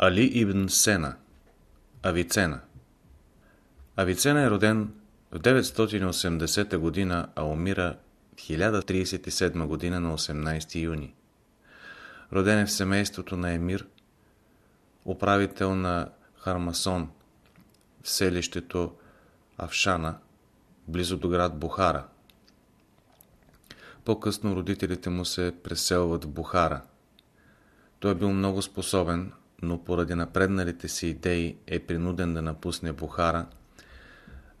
Али ибн Сена Авицена Авицена е роден в 980 година, а умира в 1037 година на 18 юни. Роден е в семейството на Емир, управител на Хармасон, в селището Авшана, близо до град Бухара. По-късно родителите му се преселват в Бухара. Той е бил много способен, но поради напредналите си идеи е принуден да напусне Бухара,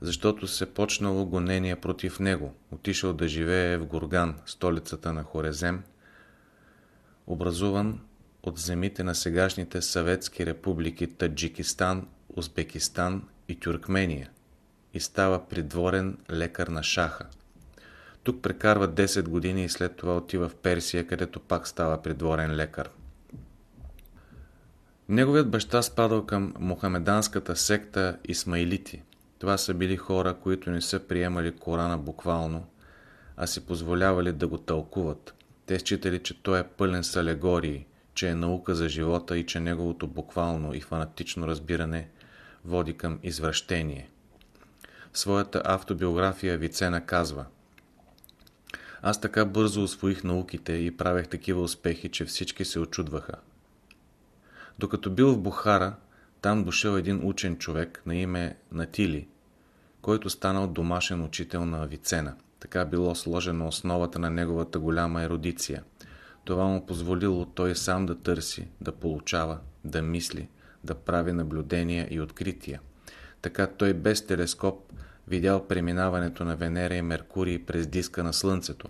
защото се почнало гонение против него. Отишъл да живее в Гурган, столицата на Хорезем, образуван от земите на сегашните съветски републики Таджикистан, Узбекистан и Тюркмения и става придворен лекар на шаха. Тук прекарва 10 години и след това отива в Персия, където пак става придворен лекар. Неговият баща спадал към мухамеданската секта Исмаилити. Това са били хора, които не са приемали Корана буквално, а си позволявали да го тълкуват. Те считали, че той е пълен с алегории, че е наука за живота и че неговото буквално и фанатично разбиране води към извращение. В своята автобиография Вицена казва Аз така бързо освоих науките и правех такива успехи, че всички се очудваха. Докато бил в Бухара, там дошъл един учен човек на име Натили, който станал домашен учител на Авицена. Така било сложено основата на неговата голяма еродиция. Това му позволило той сам да търси, да получава, да мисли, да прави наблюдения и открития. Така той без телескоп видял преминаването на Венера и Меркурий през диска на Слънцето.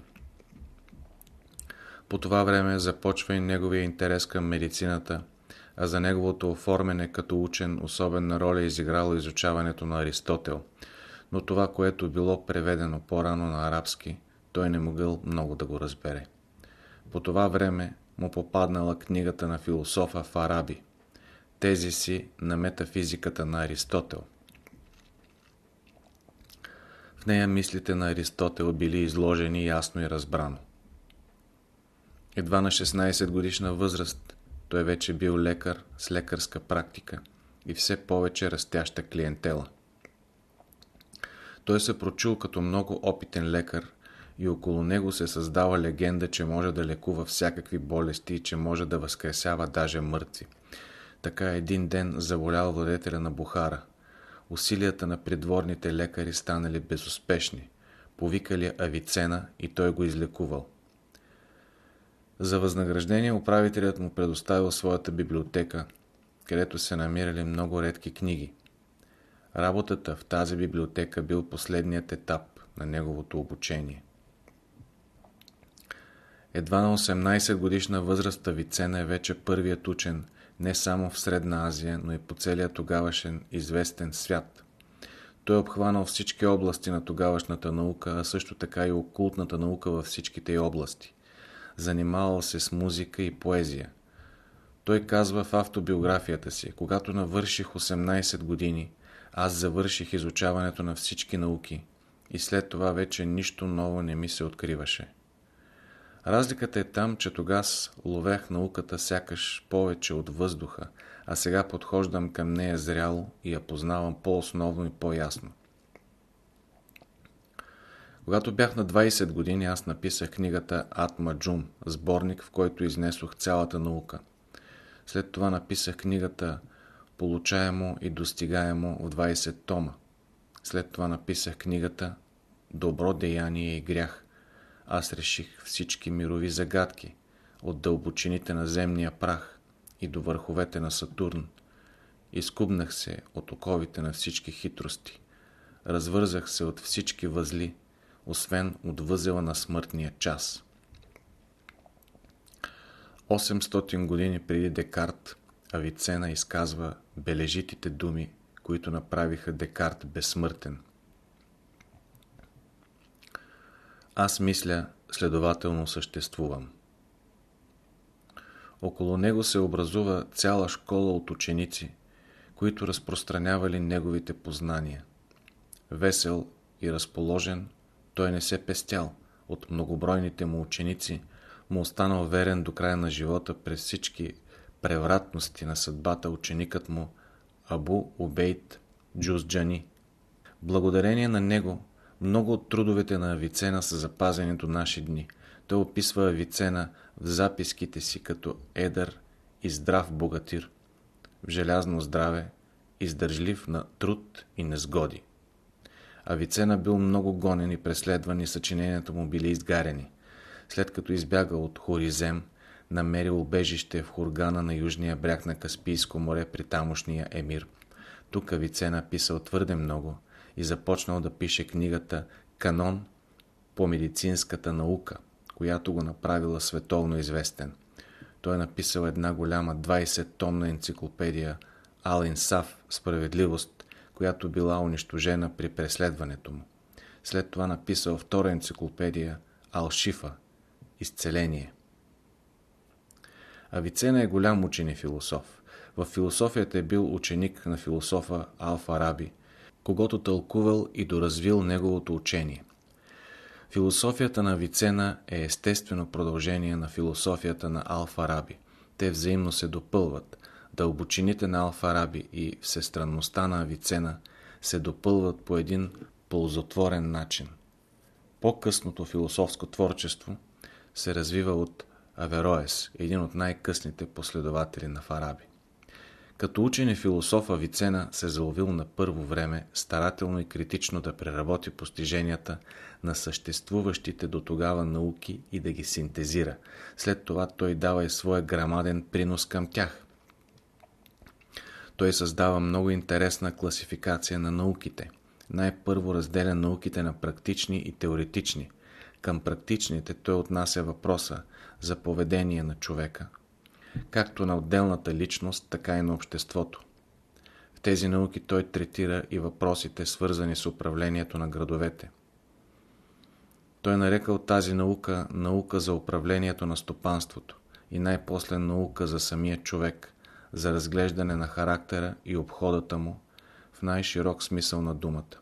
По това време започва и неговия интерес към медицината – а за неговото оформяне като учен особена роля изиграло изучаването на Аристотел. Но това, което било преведено по-рано на арабски, той не могъл много да го разбере. По това време му попаднала книгата на философа Фараби, тези си на метафизиката на Аристотел. В нея мислите на Аристотел били изложени ясно и разбрано. Едва на 16 годишна възраст той вече бил лекар с лекарска практика и все повече растяща клиентела. Той се прочул като много опитен лекар и около него се създава легенда, че може да лекува всякакви болести и че може да възкресява даже мъртви. Така един ден заболял владетеля на Бухара. Усилията на придворните лекари станали безуспешни. Повикали Авицена и той го излекувал. За възнаграждение управителят му предоставил своята библиотека, където се намирали много редки книги. Работата в тази библиотека бил последният етап на неговото обучение. Едва на 18 годишна възраст Авицена е вече първият учен не само в Средна Азия, но и по целия тогавашен известен свят. Той е обхванал всички области на тогавашната наука, а също така и окултната наука във всичките й области занимавал се с музика и поезия. Той казва в автобиографията си, когато навърших 18 години, аз завърших изучаването на всички науки и след това вече нищо ново не ми се откриваше. Разликата е там, че тогава ловех науката сякаш повече от въздуха, а сега подхождам към нея зряло и я познавам по-основно и по-ясно. Когато бях на 20 години, аз написах книгата Атма Джум, сборник, в който изнесох цялата наука. След това написах книгата Получаемо и достигаемо в 20 тома. След това написах книгата Добро деяние и грях. Аз реших всички мирови загадки, от дълбочините на земния прах и до върховете на Сатурн. Изкубнах се от оковите на всички хитрости. Развързах се от всички възли, освен от възела на смъртния час. 800 години преди Декарт Авицена изказва бележитите думи, които направиха Декарт безсмъртен. Аз мисля, следователно съществувам. Около него се образува цяла школа от ученици, които разпространявали неговите познания. Весел и разположен, той не се пестял. От многобройните му ученици му останал верен до края на живота през всички превратности на съдбата ученикът му Абу Убейт Джузджани. Благодарение на него много от трудовете на Авицена са запазени до наши дни. Той описва Авицена в записките си като едър и здрав богатир, в желязно здраве, издържлив на труд и незгоди. Авицена бил много гонен и преследван и съчиненията му били изгарени. След като избяга от Хоризем, намерил убежище в Хургана на южния бряг на Каспийско море при тамошния емир. Тук Авицена писал твърде много и започнал да пише книгата «Канон по медицинската наука», която го направила световно известен. Той е написал една голяма 20-томна енциклопедия Алин Сав «Справедливост», която била унищожена при преследването му. След това написал втора енциклопедия Алшифа «Изцеление». Авицена е голям учен и философ. В философията е бил ученик на философа Алфа Раби, когато тълкувал и доразвил неговото учение. Философията на Авицена е естествено продължение на философията на Алфа Раби. Те взаимно се допълват. Дълбочините на Алфа Раби и всестранността на Авицена се допълват по един ползотворен начин. По-късното философско творчество се развива от Авероес, един от най-късните последователи на Фараби. Като учен и философ Авицена се заловил на първо време старателно и критично да преработи постиженията на съществуващите до тогава науки и да ги синтезира. След това той дава и своя грамаден принос към тях. Той създава много интересна класификация на науките. Най-първо разделя науките на практични и теоретични. Към практичните той отнася въпроса за поведение на човека, както на отделната личност, така и на обществото. В тези науки той третира и въпросите, свързани с управлението на градовете. Той нарекал тази наука наука за управлението на стопанството и най-после наука за самия човек, за разглеждане на характера и обходата му в най-широк смисъл на думата.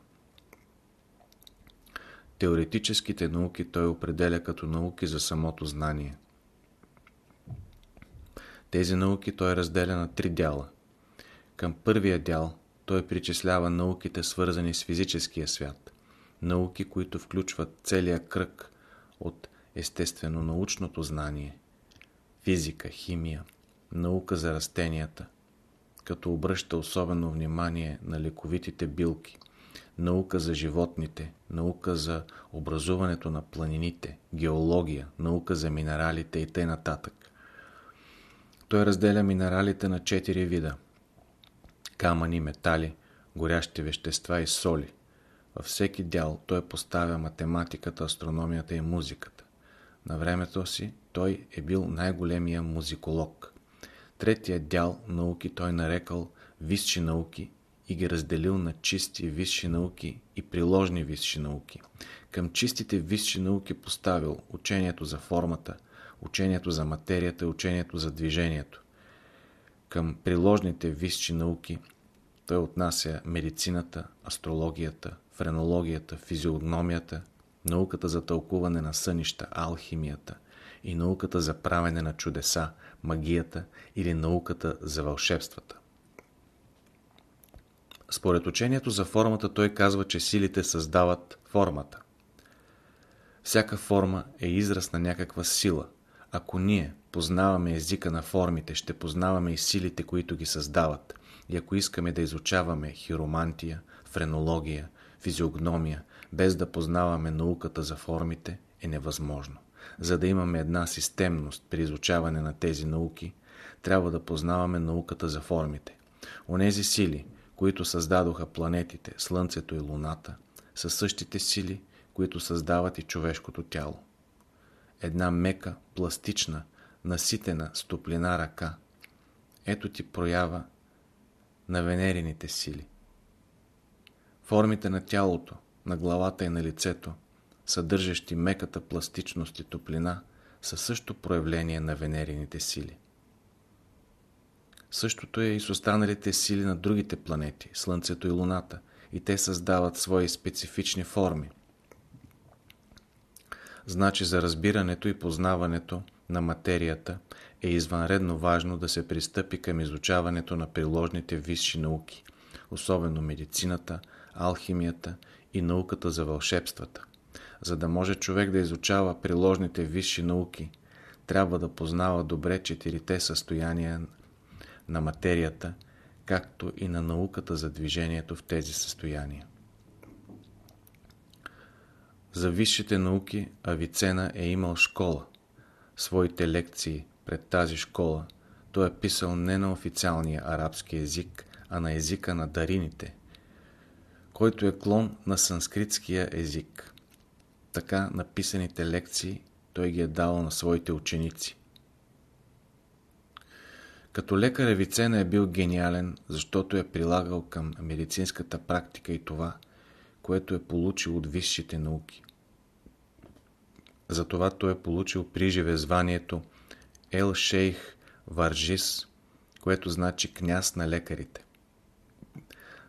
Теоретическите науки той определя като науки за самото знание – тези науки той разделя на три дяла. Към първия дял той причислява науките свързани с физическия свят. Науки, които включват целия кръг от естествено научното знание, физика, химия, наука за растенията, като обръща особено внимание на лековитите билки, наука за животните, наука за образуването на планините, геология, наука за минералите и т.н. Той разделя минералите на четири вида. Камъни, метали, горящи вещества и соли. Във всеки дял той поставя математиката, астрономията и музиката. На времето си той е бил най-големия музиколог. Третия дял науки той нарекал висши науки и ги разделил на чисти висши науки и приложни висши науки. Към чистите висши науки поставил учението за формата, учението за материята учението за движението. Към приложните висши науки той отнася медицината, астрологията, френологията, физиогномията, науката за тълкуване на сънища, алхимията и науката за правене на чудеса, магията или науката за вълшебствата. Според учението за формата той казва, че силите създават формата. Всяка форма е израз на някаква сила, ако ние познаваме езика на формите, ще познаваме и силите, които ги създават. И ако искаме да изучаваме хиромантия, френология, физиогномия, без да познаваме науката за формите, е невъзможно. За да имаме една системност при изучаване на тези науки, трябва да познаваме науката за формите. Онези сили, които създадоха планетите, Слънцето и Луната, са същите сили, които създават и човешкото тяло една мека, пластична, наситена с топлина ръка. Ето ти проява на венерините сили. Формите на тялото, на главата и на лицето, съдържащи меката пластичност и топлина, са също проявление на венерините сили. Същото е и с останалите сили на другите планети, Слънцето и Луната, и те създават свои специфични форми. Значи за разбирането и познаването на материята е извънредно важно да се пристъпи към изучаването на приложните висши науки, особено медицината, алхимията и науката за вълшебствата. За да може човек да изучава приложните висши науки, трябва да познава добре четирите състояния на материята, както и на науката за движението в тези състояния. За висшите науки Авицена е имал школа. Своите лекции пред тази школа той е писал не на официалния арабски език, а на езика на дарините, който е клон на санскритския език. Така написаните лекции той ги е дал на своите ученици. Като лекар Авицена е бил гениален, защото е прилагал към медицинската практика и това, което е получил от висшите науки. Затова той е получил приживе званието Ел Шейх Варжис, което значи княз на лекарите.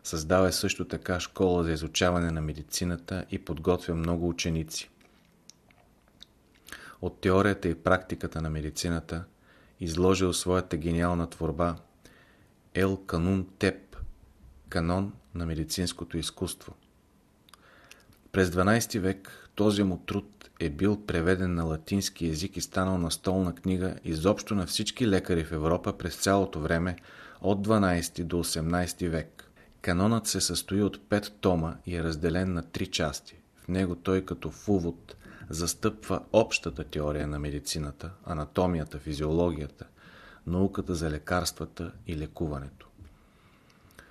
Създал е също така школа за изучаване на медицината и подготвя много ученици. От теорията и практиката на медицината изложил своята гениална творба Ел Канун Теп, канон на медицинското изкуство. През 12 век този му труд е бил преведен на латински език и станал настолна книга изобщо на всички лекари в Европа през цялото време от 12 до 18 век. Канонът се състои от 5 тома и е разделен на 3 части. В него той като в увод застъпва общата теория на медицината, анатомията, физиологията, науката за лекарствата и лекуването.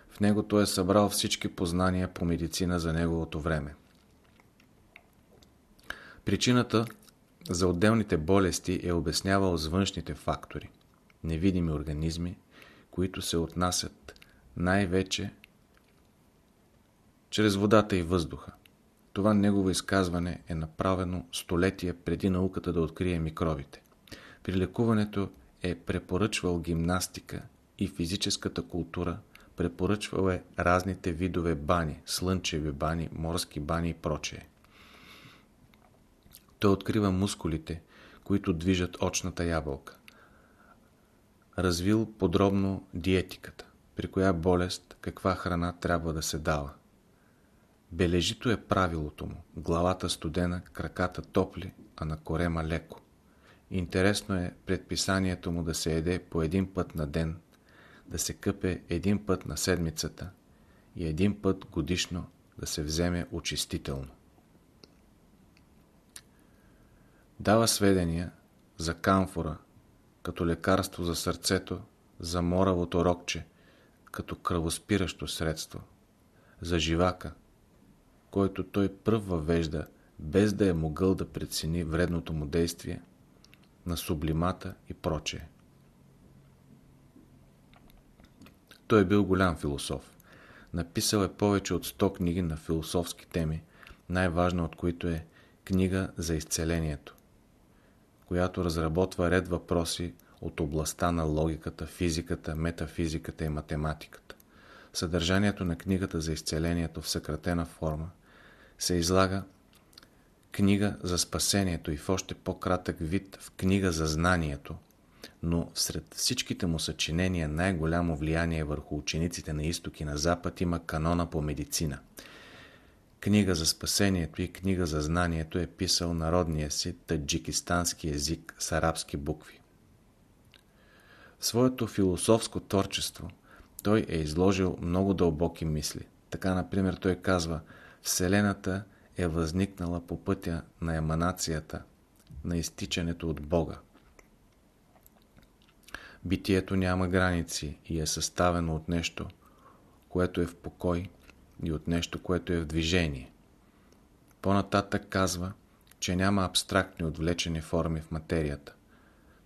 В него той е събрал всички познания по медицина за неговото време. Причината за отделните болести е обяснявал с външните фактори, невидими организми, които се отнасят най-вече чрез водата и въздуха. Това негово изказване е направено столетия преди науката да открие микробите. При лекуването е препоръчвал гимнастика и физическата култура, препоръчвал е разните видове бани, слънчеви бани, морски бани и прочее. Той открива мускулите, които движат очната ябълка. Развил подробно диетиката, при коя болест каква храна трябва да се дава. Бележито е правилото му. Главата студена, краката топли, а на корема леко. Интересно е предписанието му да се еде по един път на ден, да се къпе един път на седмицата и един път годишно да се вземе очистително. Дава сведения за камфора, като лекарство за сърцето, за моравото рокче, като кръвоспиращо средство, за живака, който той пръв въвежда, без да е могъл да прецени вредното му действие, на сублимата и прочее. Той е бил голям философ. Написал е повече от 100 книги на философски теми, най-важна от които е книга за изцелението, която разработва ред въпроси от областта на логиката, физиката, метафизиката и математиката. Съдържанието на книгата за изцелението в съкратена форма се излага книга за спасението и в още по-кратък вид в книга за знанието, но сред всичките му съчинения най-голямо влияние върху учениците на изток и на запад има канона по медицина. Книга за спасението и книга за знанието е писал народния си таджикистански език с арабски букви. В своето философско творчество той е изложил много дълбоки мисли. Така, например, той казва – Вселената е възникнала по пътя на еманацията, на изтичането от Бога. Битието няма граници и е съставено от нещо, което е в покой и от нещо, което е в движение. По-нататък казва, че няма абстрактни отвлечени форми в материята.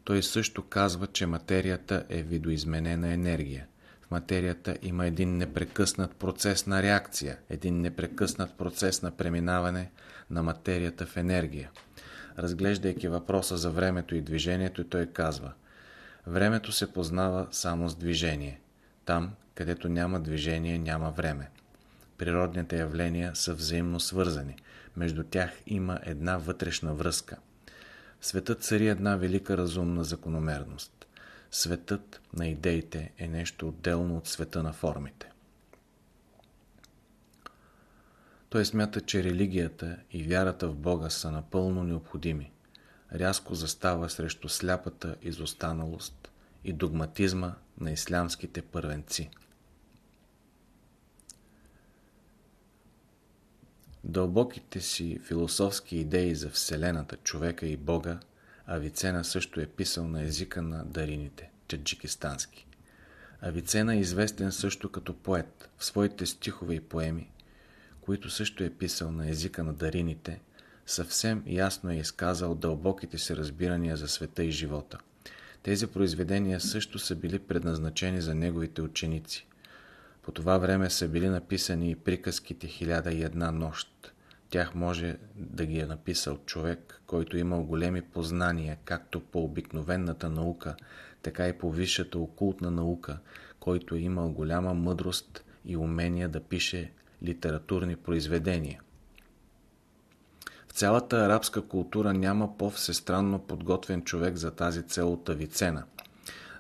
Той също казва, че материята е видоизменена енергия материята има един непрекъснат процес на реакция, един непрекъснат процес на преминаване на материята в енергия. Разглеждайки въпроса за времето и движението, той казва Времето се познава само с движение. Там, където няма движение, няма време. Природните явления са взаимно свързани. Между тях има една вътрешна връзка. светът цари една велика разумна закономерност. Светът на идеите е нещо отделно от света на формите. Той смята, че религията и вярата в Бога са напълно необходими. Рязко застава срещу сляпата изостаналост и догматизма на ислямските първенци. Дълбоките си философски идеи за Вселената, човека и Бога, Авицена също е писал на езика на дарините, чаджикистански. Авицена е известен също като поет. В своите стихове и поеми, които също е писал на езика на дарините, съвсем ясно е изказал дълбоките си разбирания за света и живота. Тези произведения също са били предназначени за неговите ученици. По това време са били написани и приказките «Хиляда и една нощ». Тях може да ги е написал човек, който имал големи познания, както по обикновената наука, така и по висшата окултна наука, който е имал голяма мъдрост и умение да пише литературни произведения. В цялата арабска култура няма по-всестранно подготвен човек за тази цел от.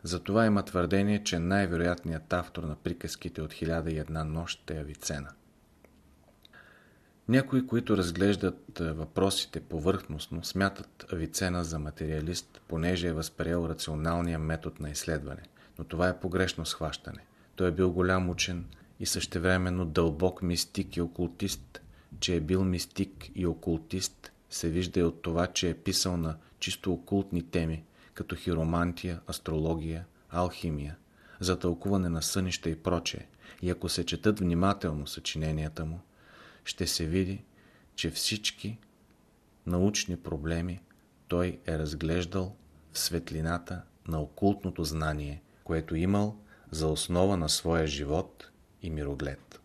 Затова има твърдение, че най-вероятният автор на приказките от 1001 нощ е Авицена. Някои, които разглеждат е, въпросите повърхностно, смятат Авицена за материалист, понеже е възприел рационалния метод на изследване. Но това е погрешно схващане. Той е бил голям учен и същевременно дълбок мистик и окултист. Че е бил мистик и окултист се вижда и от това, че е писал на чисто окултни теми, като хиромантия, астрология, алхимия, за тълкуване на сънища и прочее. И ако се четат внимателно съчиненията му, ще се види, че всички научни проблеми той е разглеждал в светлината на окултното знание, което имал за основа на своя живот и мироглед.